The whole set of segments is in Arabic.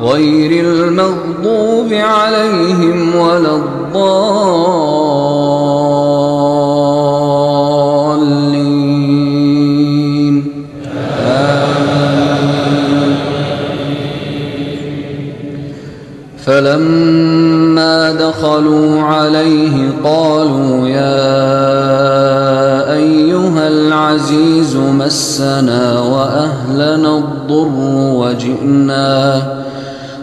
غير المغضوب عليهم ولا الضالين. فلما دخلوا عليه قالوا يا أيها العزيز مسنا وأهلنا الضر وجئنا.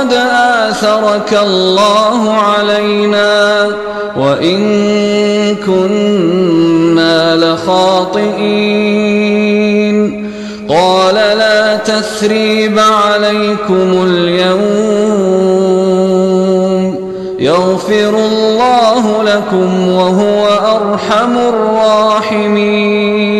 لقد آثرك الله علينا وإن كنا لخاطئين قال لا تثريب عليكم اليوم يغفر الله لكم وهو أرحم الراحمين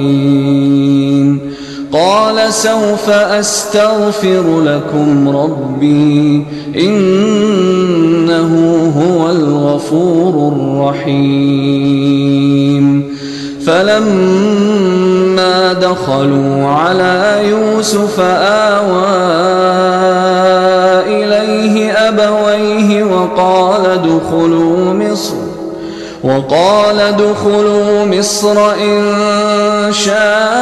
قال سوف أستغفر لكم ربي إنه هو الغفور الرحيم. فلما دخلوا على يوسف آوى إليه أبويه وقال ادخلوا مصر وقال ادخلوا مصر إن شاء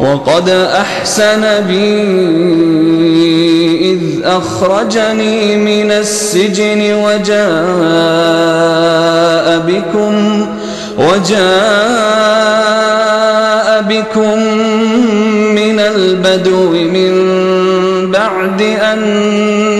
وقد أحسن بي إذ أخرجني من السجن وجاء بكم وجاء بكم من البدو من بعد أن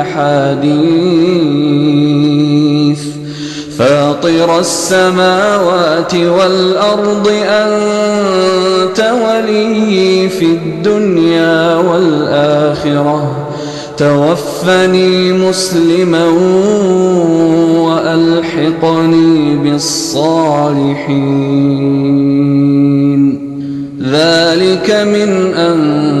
الأحاديث فاطر السماوات والأرض أنت ولي في الدنيا والآخرة. توفني مسلما وألحقني بالصالحين. ذلك من أنباء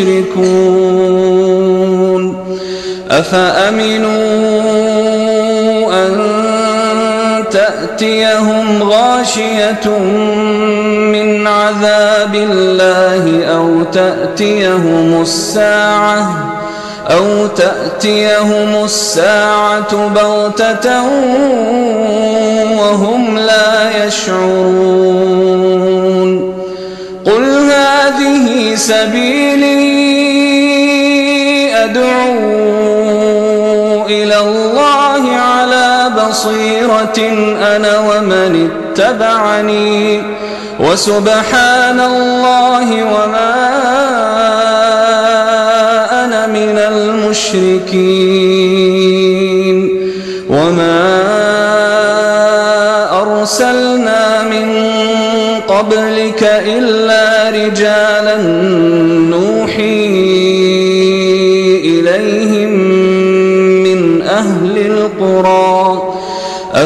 مشركون أفأمنوا أن تأتيهم غاشية من عذاب الله أو تأتيهم الساعة أو تأتيهم الساعة بغتة وهم لا يشعرون. قل هذه سبيلي أدعو إلى الله على بصيرة أنا ومن اتبعني وسبحان الله وما أنا من المشركين وما أرسلنا من قبلك إلا رجالا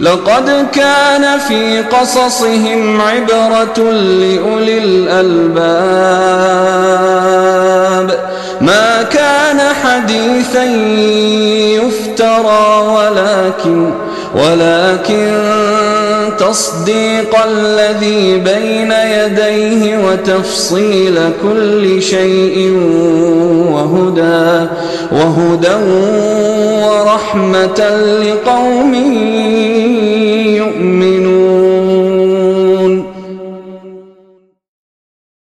لقد كان في قصصهم عبرة لأولي الألباب. ما كان حديثا يفترى ولكن ولكن تصديق الذي بين يديه وتفصيل كل شيء وهدى وهدى ورحمة لقوم يؤمنون.